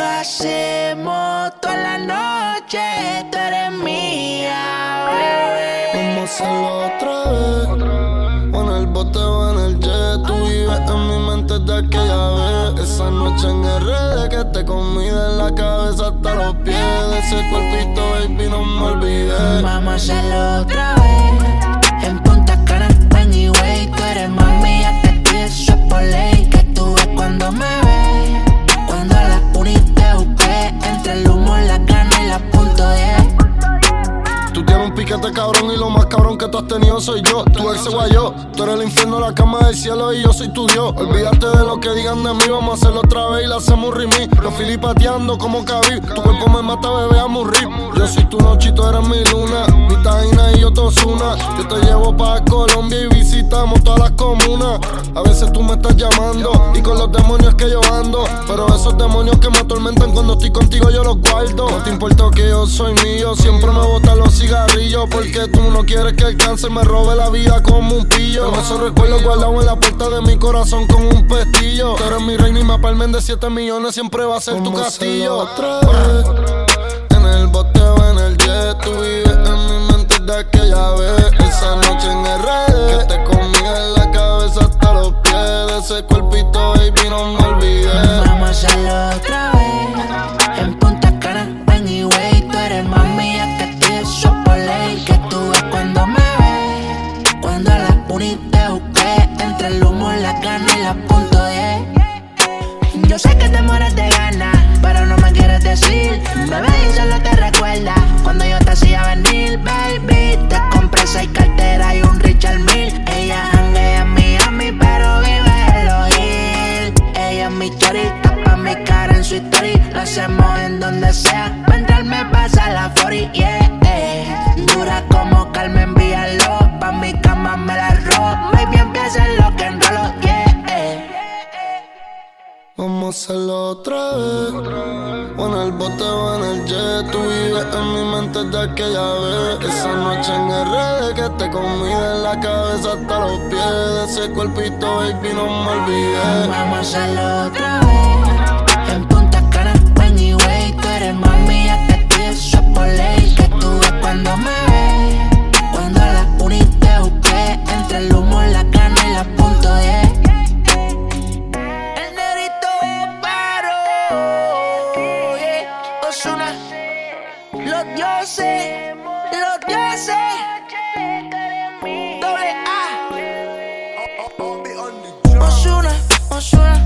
hacemos toda la noche, tú eres mía, bebé. Vamos a hacerlo otra vez. O en el bote o en el jet. Tú vives en mi mente de aquella vez. Esa noche en RD que te comí de la cabeza hasta los pies. De ese cuerpito, baby, no me olvidé. Vamos a hacerlo que tú has tenido soy yo. Tu ex guayó, tú eres el infierno, la cama del cielo y yo soy tu Dios. Olvídate de lo que digan de mí, vamos a hacerlo otra vez y la hacemos remix. Los filipateando como cabí, tu cuerpo me mata, bebé, a morir. Yo soy tu noche y tú eres mi luna, mi taina y yo tosuna. Yo te llevo pa' Colombia y visitamos todas las comunas. A veces tú me estás llamando y con los demonios que yo ando. Pero esos demonios que me atormentan cuando estoy contigo yo los guardo. No te importa que yo soy mío, siempre me botan los cigarrillos. Porque tú no quieres que el cáncer me robe la vida como un pillo. Tengo esos recuerdos guardados en la puerta de mi corazón con un pestillo. Tú eres mi reina y me palmen de 7 millones, siempre va a ser tu castillo. Otra vez. En el bote o en el jet, mi mente de aquella vez. Esa noche en RD, que te comí en la cabeza hasta los pies. De ese cuerpito, baby, no me olvidé. Vamos a hacerlo otra vez. En Punta Cana, anyway, tú eres mami, ya te pido eso por ley. Que tú ves cuando me ves. Cuando a las unis te busqué, entre el humo, la cana y la punto 10. Yo sé que te mueres de ganas, pero no me quieres decir. Hacemos en donde sea. Mientras me pasa la 40, yeah. eh. Dura como Carmen Villalobos, pa' mi cama me la robo. Baby, empieza lo que enrolo, yeah. eh. Vamos a hacerlo otra vez. O en el bote o en el jet. Tú vives en mi mente de aquella vez. Esa noche en RD que te comí de la cabeza hasta los pies. De ese cuerpito, baby, no me olvidé. Vamos a hacerlo otra vez. hermosura.